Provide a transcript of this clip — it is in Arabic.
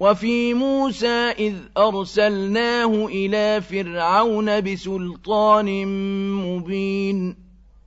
وفي موسى إذ أرسلناه إلى فرعون بسلطان مبين